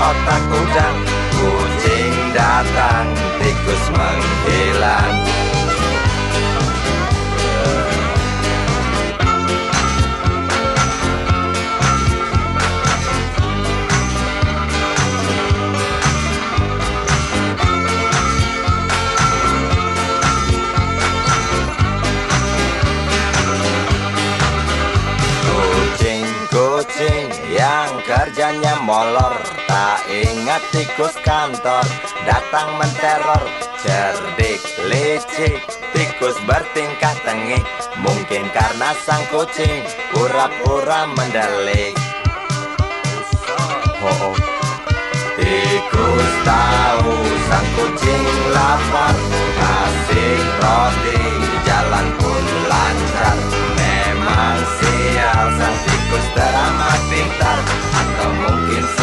otak udang Kucing datang, tikus menghilang kerjanya molor Tak ingat tikus kantor. Datang menteror Cerdik, licik. Tikus bertingkah tengik Mungkin karena sang kucing Pura-pura mendelik me afectaron hasta bloquearse.